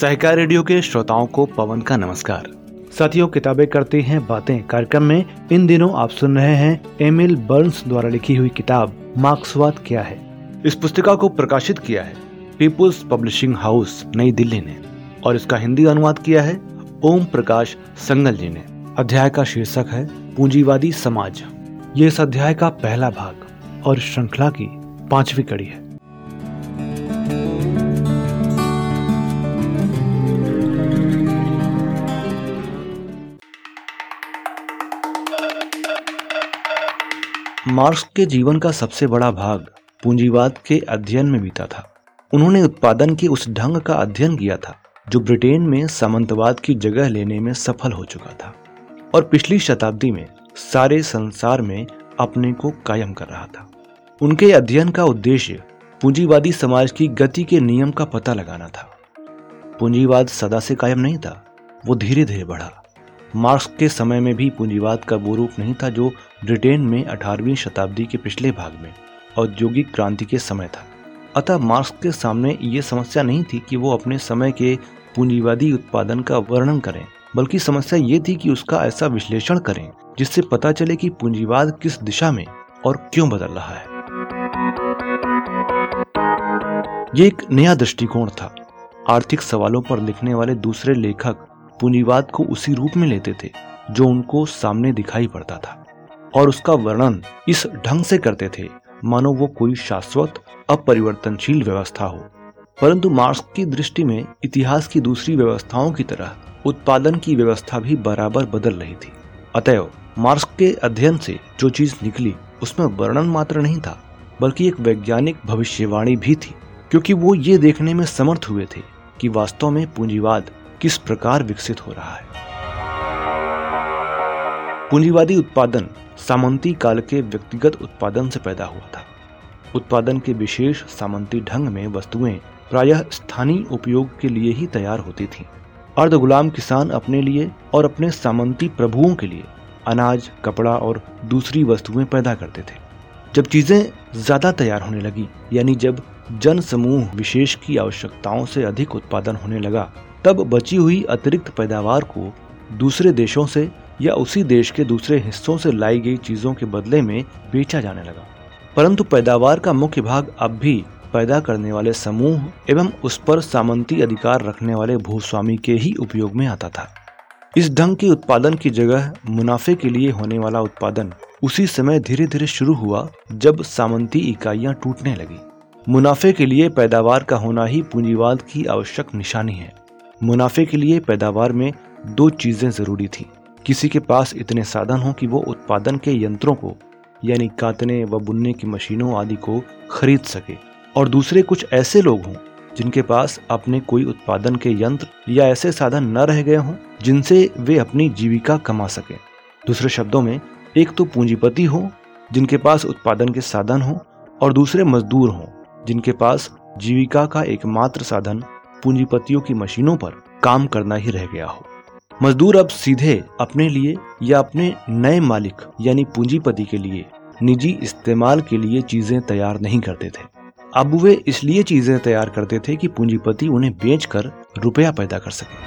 सहकार radio के श्रोताओं को पवन का नमस्कार। साथियों, किताबें करते हैं, बातें, कार्यक्रम में इन दिनों आप सुन रहे हैं एमिल बर्न्स द्वारा लिखी हुई किताब, मार्क्सवाद क्या है? इस पुस्तिका को प्रकाशित किया है पीपुल्स पब्लिशिंग हाउस, नई दिल्ली ने। और इसका हिंदी अनुवाद किया है ओम प्रकाश संगल जी ने। अध्याय का शीर्षक है, पूंजीवादी समाज। ये इस अध्याय का पहला भाग और श्रृंखला की पांचवी कड़ी है। मार्क्स के जीवन का सबसे बड़ा भाग पूंजीवाद के अध्ययन में बीता था। उन्होंने उत्पादन के उस ढंग का अध्ययन किया था, जो ब्रिटेन में सामंतवाद की जगह लेने में सफल हो चुका था। और पिछली शताब्दी में सारे संसार में अपने को कायम कर रहा था। उनके अध्ययन का उद्देश्य पूंजीवादी समाज की गति के नियम का पता लगाना था। पूंजीवाद सदा से कायम नहीं था, वो धीरे धीरे बढ़ा। मार्क्स के समय में भी पूंजीवाद का वो रूप नहीं था जो ब्रिटेन में 18वीं शताब्दी के पिछले भाग में औद्योगिक क्रांति के समय था। अतः मार्क्स के सामने ये समस्या नहीं थी कि वो अपने समय के पूंजीवादी उत्पादन का वर्णन करें, बल्कि समस्या ये थी कि उसका ऐसा विश्लेषण करें, जिससे पता चले कि पूंजीवाद किस दिशा में और क्यों बदल रहा है। ये एक नया दृष्टिकोण था। आर्थिक सवालों पर लिखने वाले दूसरे लेखक पूंजीवाद को उसी रूप में लेते थे, जो उनको सामने दिखाई पड़ता था। और उसका वर्णन इस ढंग से करते थे, मानो वो कोई शाश्वत, अपरिवर्तनशील व्यवस्था हो। परंतु मार्क्स की दृष्टि में इतिहास की दूसरी व्यवस्थाओं की तरह, उत्पादन की व्यवस्था भी बराबर बदल रही थी। अतएव, मार्क्स के अध्ययन से जो चीज़ निकली, उसमें वर्णन मात्र नहीं था, बल्कि एक वैज्ञानिक भविष्यवाणी भी थी, क्योंकि वो ये देखने में समर्थ हुए थे कि वास्तव में पूंजीवाद किस प्रकार विकसित हो रहा है। पूंजीवादी उत्पादन सामंती काल के व्यक्तिगत उत्पादन से पैदा हुआ था। उत्पादन के विशेष सामंती ढंग में वस्तुएँ प्रायः स्थानीय उपयोग के लिए ही तैयार होती थीं। अर्ध गुलाम किसान अपने लिए और अपने सामंती प्रभुओं के लिए अनाज, कपड़ा और दूसरी वस्तुएँ पैदा करते थे। जब चीज़ें ज़्यादा तैयार होने लगी, यानी जब जन समूह विशेष की आवश्यकताओं से अधिक उत्पादन होने लगा तब बची हुई अतिरिक्त पैदावार को दूसरे देशों से या उसी देश के दूसरे हिस्सों से लाई गई चीज़ों के बदले में बेचा जाने लगा। परंतु पैदावार का मुख्य भाग अब भी पैदा करने वाले समूह एवं उस पर सामंती अधिकार रखने वाले भूस्वामी के ही उपयोग में आता था। इस ढंग के उत्पादन की जगह मुनाफे के लिए होने वाला उत्पादन उसी समय धीरे धीरे शुरू हुआ जब सामंती इकाइयाँ टूटने लगी। मुनाफे के लिए पैदावार का होना ही पूंजीवाद की आवश्यक निशानी है। मुनाफे के लिए पैदावार में दो चीज़ें ज़रूरी थी। किसी के पास इतने साधन हो कि वो उत्पादन के यंत्रों को, यानी काटने व बुनने की मशीनों आदि को खरीद सके। और दूसरे कुछ ऐसे लोग हों, जिनके पास अपने कोई उत्पादन के यंत्र या ऐसे साधन न रह गए हों, जिनसे वे अपनी जीविका कमा सके। दूसरे शब्दों में, एक तो पूंजीपति हो, जिनके पास उत्पादन के साधन हो, और दूसरे मजदूर हों, जिनके पास जीविका का एकमात्र साधन पूंजीपतियों की मशीनों पर काम करना ही रह गया हो। मजदूर अब सीधे अपने लिए या अपने नए मालिक, यानी पूंजीपति के लिए, निजी इस्तेमाल के लिए चीज़ें तैयार नहीं करते थे। अब वे इसलिए चीज़ें तैयार करते थे कि पूंजीपति उन्हें बेचकर रुपया पैदा कर सके।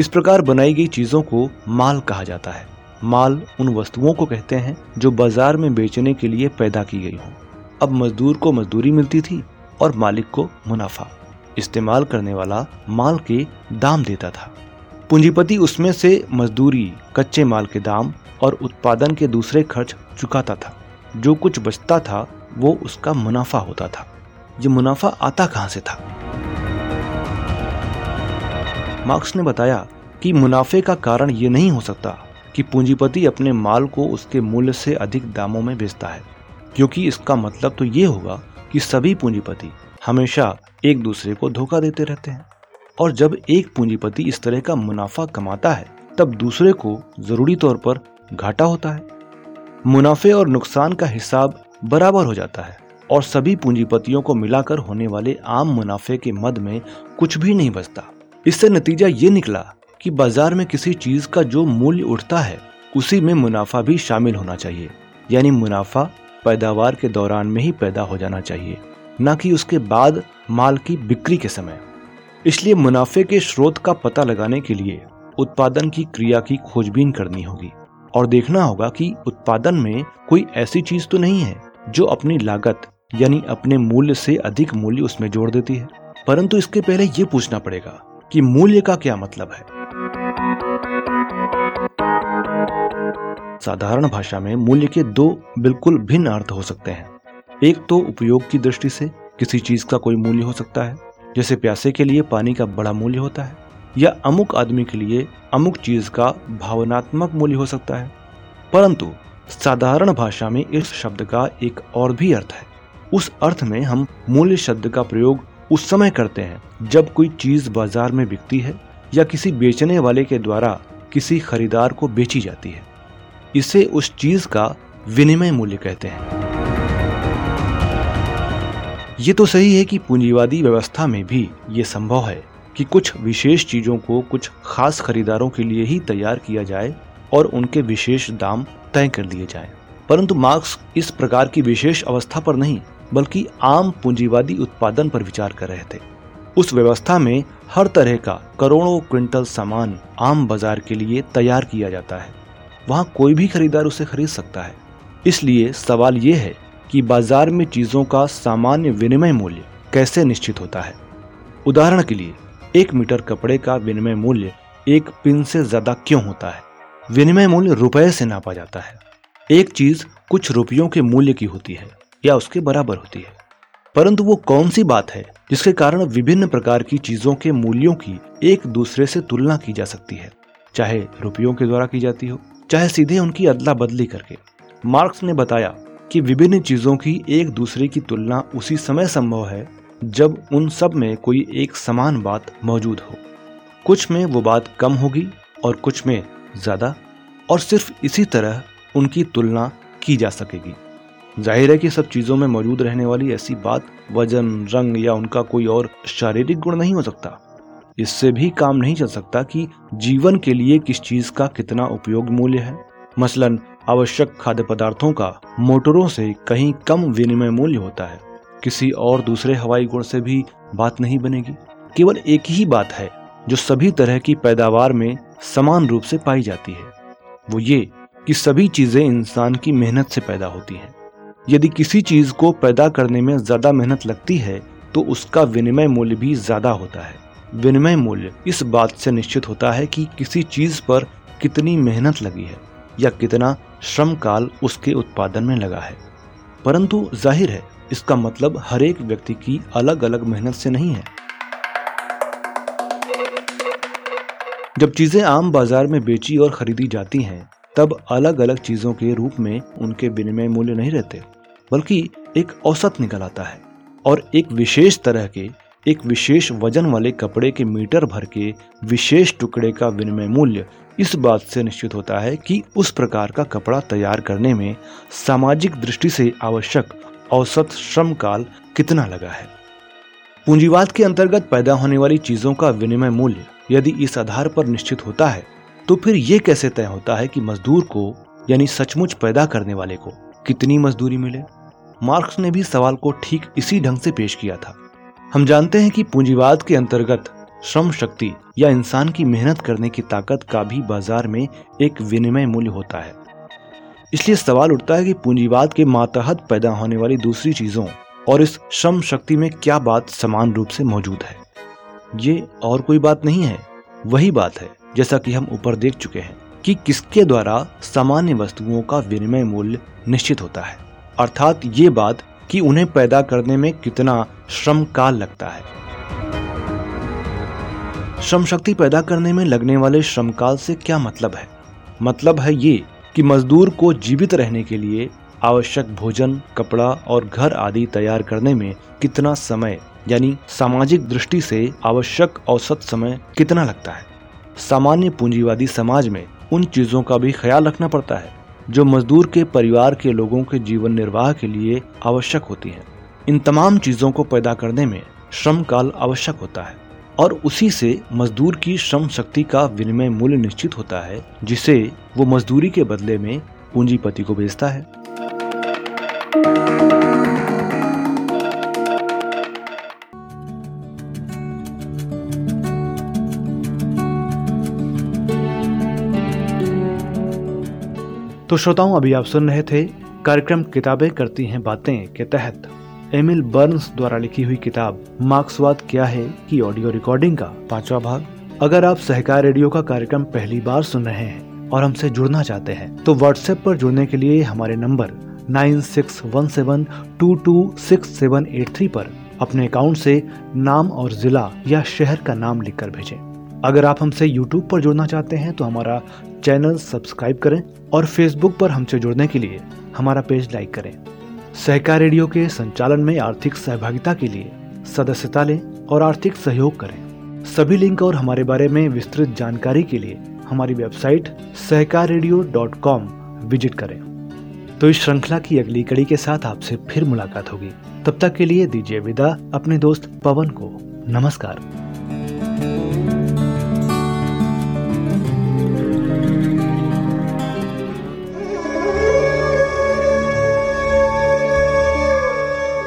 इस प्रकार बनाई गई चीज़ों को माल कहा जाता है। माल उन वस्तुओं को कहते हैं जो बाज़ार में बेचने के लिए पैदा की गई हों। अब मजदूर को मजदूरी मिलती थी और मालिक को मुनाफा। इस्तेमाल करने वाला माल के दाम देता था। पूंजीपति उसमें से मजदूरी, कच्चे माल के दाम और उत्पादन के दूसरे खर्च चुकाता था। जो कुछ बचता था, वो उसका मुनाफा होता था। ये मुनाफा आता कहाँ से था? मार्क्स ने बताया कि मुनाफे का कारण ये नहीं हो सकता कि पूंजीपति अपने माल को उसके मूल्य से अधिक दामों में बेचता है। क्योंकि इसका मतलब तो ये होगा कि सभी पूंजीपति हमेशा एक दूसरे को धोखा देते रहते हैं। और जब एक पूंजीपति इस तरह का मुनाफा कमाता है, तब दूसरे को ज़रूरी तौर पर घाटा होता है। मुनाफे और नुकसान का हिसाब बराबर हो जाता है, और सभी पूंजीपतियों को मिलाकर होने वाले आम मुनाफे के मद में कुछ भी नहीं बचता। इससे नतीजा ये निकला कि बाज़ार में किसी चीज़ का जो मूल्य उठता है, उसी में मुनाफा भी शामिल होना चाहिए। यानी मुनाफा पैदावार के दौरान में ही पैदा हो जाना चाहिए, न कि उसके बाद माल की बिक्री के समय। इसलिए मुनाफे के स्रोत का पता लगाने के लिए उत्पादन की क्रिया की खोजबीन करनी होगी, और देखना होगा कि उत्पादन में कोई ऐसी चीज़ तो नहीं है जो अपनी लागत यानी अपने मूल्य से अधिक मूल्य उसमें जोड़ देती है। परंतु इसके पहले ये पूछना पड़ेगा कि मूल्य का क्या मतलब है। साधारण भाषा में मूल्य के दो बिल्कुल भिन्न अर्थ हो सकते हैं। एक तो उपयोग की दृष्टि से किसी चीज़ का कोई मूल्य हो सकता है, जैसे प्यासे के लिए पानी का बड़ा मूल्य होता है, या अमुक आदमी के लिए अमुक चीज़ का भावनात्मक मूल्य हो सकता है। परंतु साधारण भाषा में इस शब्द का एक और भी अर्थ है। उस अर्थ में हम मूल्य शब्द का प्रयोग उस समय करते हैं, जब कोई चीज़ बाज़ार में बिकती है, या किसी बेचने वाले के द्वारा किसी खरीदार को बेची जाती है। इसे उस चीज़ का विनिमय मूल्य कहते हैं। ये तो सही है कि पूंजीवादी व्यवस्था में भी ये संभव है कि कुछ विशेष चीज़ों को कुछ खास खरीदारों के लिए ही तैयार किया जाए और उनके विशेष दाम तय कर दिए जाए। परंतु मार्क्स इस प्रकार की विशेष अवस्था पर नहीं, बल्कि आम पूंजीवादी उत्पादन पर विचार कर रहे थे। उस व्यवस्था में हर तरह का करोड़ों क्विंटल सामान आम बाज़ार के लिए तैयार किया जाता है। वहाँ कोई भी खरीदार उसे खरीद सकता है। इसलिए सवाल ये है कि बाज़ार में चीज़ों का सामान्य विनिमय मूल्य कैसे निश्चित होता है? उदाहरण के लिए, एक मीटर कपड़े का विनिमय मूल्य एक पिन से ज़्यादा क्यों होता है? विनिमय मूल्य रुपए से नापा जाता है। एक चीज़ कुछ रुपयों के मूल्य की होती है या उसके बराबर होती है। परंतु वो कौन सी बात है जिसके कारण विभिन्न प्रकार की चीज़ों के मूल्यों की एक दूसरे से तुलना की जा सकती है? चाहे रुपयों के द्वारा की जाती हो चाहे सीधे उनकी अदला बदली करके। मार्क्स ने बताया कि विभिन्न चीज़ों की एक दूसरे की तुलना उसी समय संभव है, जब उन सब में कोई एक समान बात मौजूद हो। कुछ में वो बात कम होगी और कुछ में ज़्यादा, और सिर्फ़ इसी तरह उनकी तुलना की जा सकेगी। ज़ाहिर है कि सब चीज़ों में मौजूद रहने वाली ऐसी बात, वज़न, रंग या उनका कोई और शारीरिक गुण नहीं हो सकता। इससे भी काम नहीं चल सकता कि जीवन के लिए किस चीज़ का कितना उपयोग मूल्य है। मसलन, आवश्यक खाद्य पदार्थों का मोटरों से कहीं कम विनिमय मूल्य होता है। किसी और दूसरे हवाई गुण से भी बात नहीं बनेगी। केवल एक ही बात है, जो सभी तरह की पैदावार में समान रूप से पाई जाती है। वो ये कि सभी चीज़ें इंसान की मेहनत से पैदा होती हैं। यदि किसी चीज़ को पैदा करने में ज़्यादा मेहनत लगती है तो उसका विनिमय मूल्य भी ज़्यादा होता है। विनिमय मूल्य इस बात से निश्चित होता है कि किसी चीज़ पर कितनी मेहनत लगी है या कितना श्रम काल उसके उत्पादन में लगा है। परंतु ज़ाहिर है, इसका मतलब हर एक व्यक्ति की अलग अलग मेहनत से नहीं है। जब चीज़ें आम बाज़ार में बेची और खरीदी जाती हैं, तब अलग अलग चीज़ों के रूप में उनके विनिमय मूल्य नहीं रहते, बल्कि एक औसत निकल आता है और एक विशेष तरह के एक विशेष वज़न वाले कपड़े के मीटर भर के विशेष टुकड़े का विनिमय मूल्य इस बात से निश्चित होता है कि उस प्रकार का कपड़ा तैयार करने में सामाजिक दृष्टि से आवश्यक औसत श्रम काल कितना लगा है। पूंजीवाद के अंतर्गत पैदा होने वाली चीज़ों का विनिमय मूल्य यदि इस आधार पर निश्चित होता है तो फिर ये कैसे तय होता है कि मजदूर को, यानी सचमुच पैदा करने वाले को, कितनी मजदूरी मिले? मार्क्स ने भी सवाल को ठीक इसी ढंग से पेश किया था। हम जानते हैं कि पूंजीवाद के अंतर्गत श्रम शक्ति या इंसान की मेहनत करने की ताकत का भी बाज़ार में एक विनिमय मूल्य होता है। इसलिए सवाल उठता है कि पूंजीवाद के मातहत पैदा होने वाली दूसरी चीज़ों और इस श्रम शक्ति में क्या बात समान रूप से मौजूद है? ये और कोई बात नहीं है। वही बात है, जैसा कि हम ऊपर देख चुके हैं, कि किसके द्वारा सामान्य वस्तुओं का विनिमय मूल्य निश्चित होता है। अर्थात ये बात कि उन्हें पैदा करने में कितना श्रम काल लगता है। श्रम शक्ति पैदा करने में लगने वाले श्रम काल से क्या मतलब है? मतलब है ये कि मजदूर को जीवित रहने के लिए आवश्यक भोजन, कपड़ा और घर आदि तैयार करने में कितना समय, यानी सामाजिक दृष्टि से आवश्यक औसत समय कितना लगता है? सामान्य पूंजीवादी समाज में उन चीज़ों का भी ख्याल रखना पड़ता है। जो मजदूर के परिवार के लोगों के जीवन निर्वाह के लिए आवश्यक होती हैं। इन तमाम चीज़ों को पैदा करने में श्रम काल आवश्यक होता है और उसी से मजदूर की श्रम शक्ति का विनिमय मूल्य निश्चित होता है, जिसे वो मजदूरी के बदले में पूंजीपति को बेचता है तो श्रोताओं, अभी आप सुन रहे थे कार्यक्रम किताबें करती हैं बातें के तहत। एमिल बर्न्स द्वारा लिखी हुई किताब मार्क्सवाद क्या है की ऑडियो रिकॉर्डिंग का पांचवा भाग। अगर आप सहकार रेडियो का कार्यक्रम पहली बार सुन रहे हैं और हमसे जुड़ना चाहते हैं तो व्हाट्सएप पर जुड़ने के लिए हमारे number nine six one seven two two six seven eight three पर अपने अकाउंट से नाम और जिला या शहर का नाम लिखकर भेजें। अगर आप हमसे यूट्यूब पर जुड़ना चाहते हैं तो हमारा चैनल सब्सक्राइब करें और फेसबुक पर हमसे जुड़ने के लिए हमारा पेज लाइक करें। सहकार रेडियो के संचालन में आर्थिक सहभागिता के लिए सदस्यता लें और आर्थिक सहयोग करें। सभी लिंक और हमारे बारे में विस्तृत जानकारी के लिए हमारी वेबसाइट सहकार विज़िट करें। तो इस श्रृंखला की अगली कड़ी के साथ आपसे फिर मुलाकात होगी। तब तक के लिए दीजिए विदा, अपने दोस्त पवन को नमस्कार।